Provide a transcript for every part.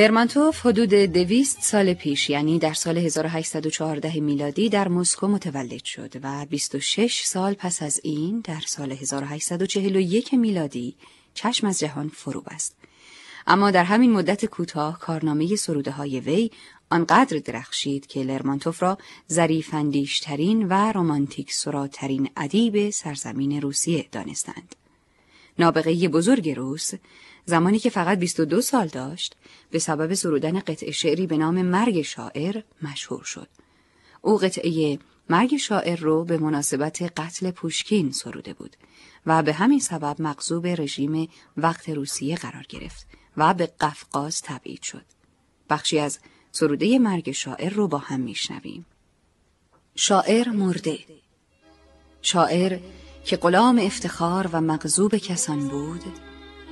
لرمانتوف حدود دویست سال پیش یعنی در سال 1814 میلادی در مسکو متولد شد و 26 سال پس از این در سال 1841 میلادی چشم از جهان فرو بست. اما در همین مدت کوتاه کارنامه سروده های وی آنقدر درخشید که لرمانتوف را ظریفاندیشترین و رومانتیک سراترین ادیب سرزمین روسیه دانستند. نابغه بزرگ روس زمانی که فقط 22 سال داشت به سبب سرودن قطع شعری به نام مرگ شاعر مشهور شد. او قطعه مرگ شاعر رو به مناسبت قتل پوشکین سروده بود و به همین سبب مقصوب رژیم وقت روسیه قرار گرفت و به قفقاز تبعید شد. بخشی از سروده مرگ شاعر رو با هم میشنویم. شاعر مرده شاعر که غلام افتخار و مغزوب کسان بود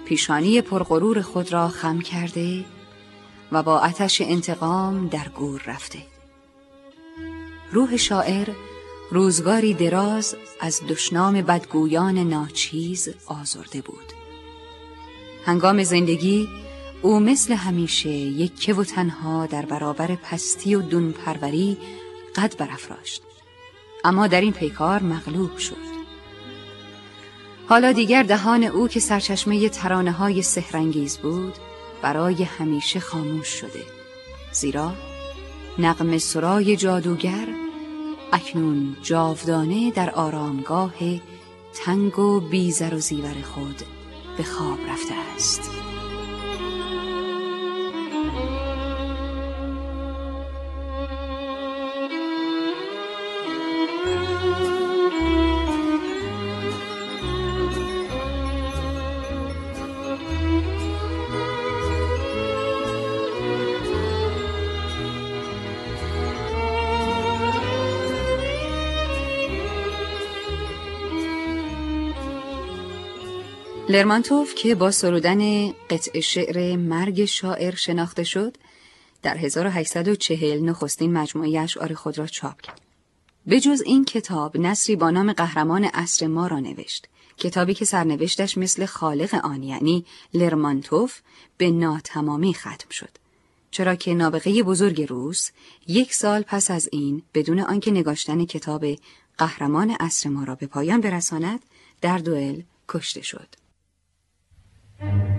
پیشانی پرغرور خود را خم کرده و با آتش انتقام در گور رفته. روح شاعر روزگاری دراز از دشنام بدگویان ناچیز آزرده بود. هنگام زندگی او مثل همیشه یکه و تنها در برابر پستی و دونپروری قد برافراشت. اما در این پیکار مغلوب شد. حالا دیگر دهان او که سرچشمه ترانه های سهرنگیز بود برای همیشه خاموش شده. زیرا نقم سرای جادوگر اکنون جاودانه در آرامگاه تنگ و بیزر و زیور خود به خواب رفته است. لرمانتوف که با سرودن قطع شعر مرگ شاعر شناخته شد در 1840 نخستین مجموعه اشعار خود را چاپ کرد. به جز این کتاب نصری با نام قهرمان عصر ما را نوشت. کتابی که سرنوشتش مثل خالق آن یعنی لرمانتوف به ناتمامی ختم شد. چرا که نابغه بزرگ روس یک سال پس از این بدون آنکه نگاشتن کتاب قهرمان عصر ما را به پایان برساند در دوئل کشته شد. Thank you.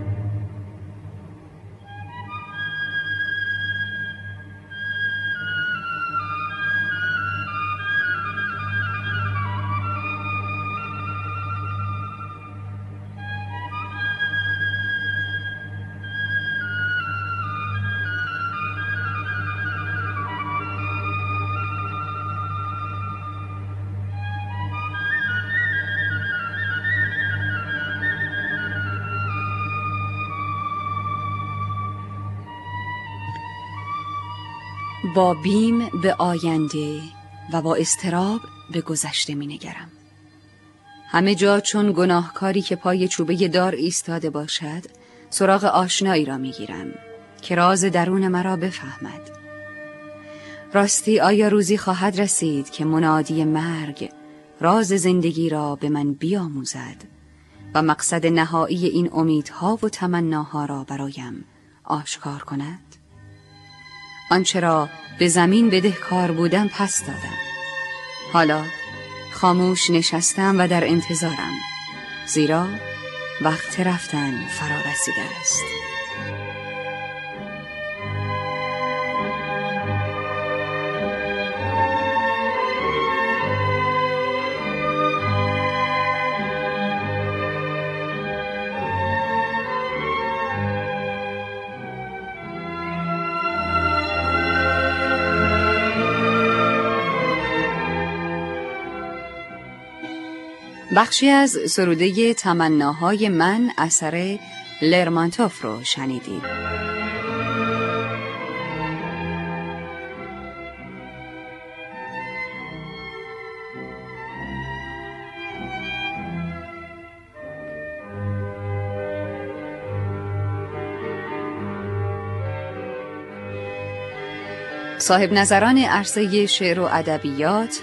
با بیم به آینده و با استراب به گذشته می نگرم. همه جا چون گناهکاری که پای چوبه دار ایستاده باشد سراغ آشنایی را می گیرم که راز درون مرا بفهمد راستی آیا روزی خواهد رسید که منادی مرگ راز زندگی را به من بیاموزد و مقصد نهایی این امیدها و تمناها را برایم آشکار کند؟ آنچه را به زمین بدهکار بودم پس دادم. حالا خاموش نشستم و در انتظارم زیرا وقت رفتن فرا رسیده است. بخشی از سروده تمناهای من اثر لرمانتوف رو شنیدید. صاحب نظران عرصه شعر و ادبیات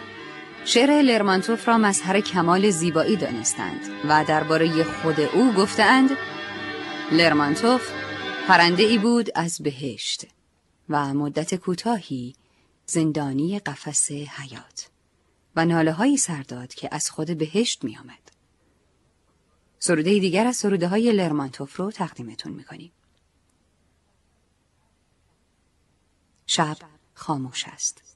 شعر لرمانتوف را مظهر کمال زیبایی دانستند و درباره خود او گفتند لرمانتوف پرنده ای بود از بهشت و مدت کوتاهی زندانی قفس حیات و ناله هایی سر داد که از خود بهشت می آمد. سروده دیگر از سروده های لرمانتوف رو تقدیمتون می کنیم. شب خاموش است.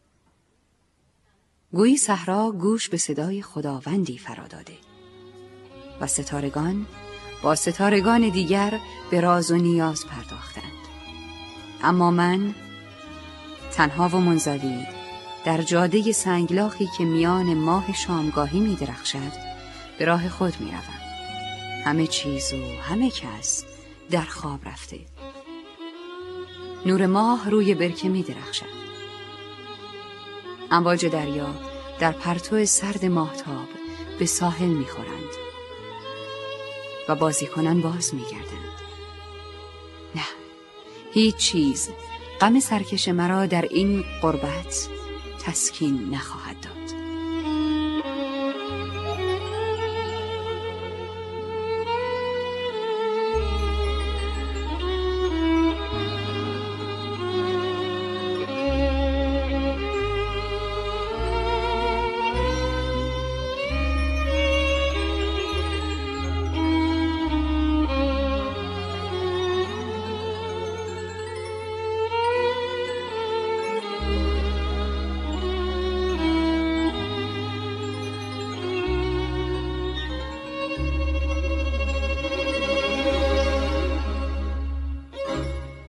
گویی صحرا گوش به صدای خداوندی فرا داده. و ستارگان با ستارگان دیگر به راز و نیاز پرداختند. اما من تنها و منزوی در جاده سنگلاخی که میان ماه شامگاهی می درخشد به راه خود می روم. همه چیز و همه کس در خواب رفته. نور ماه روی برکه می درخشد. امواج دریا در پرتو سرد ماهتاب به ساحل می خورند و بازیکنان باز می گردند. نه هیچ چیز غم سرکش مرا در این قربت تسکین نخواهد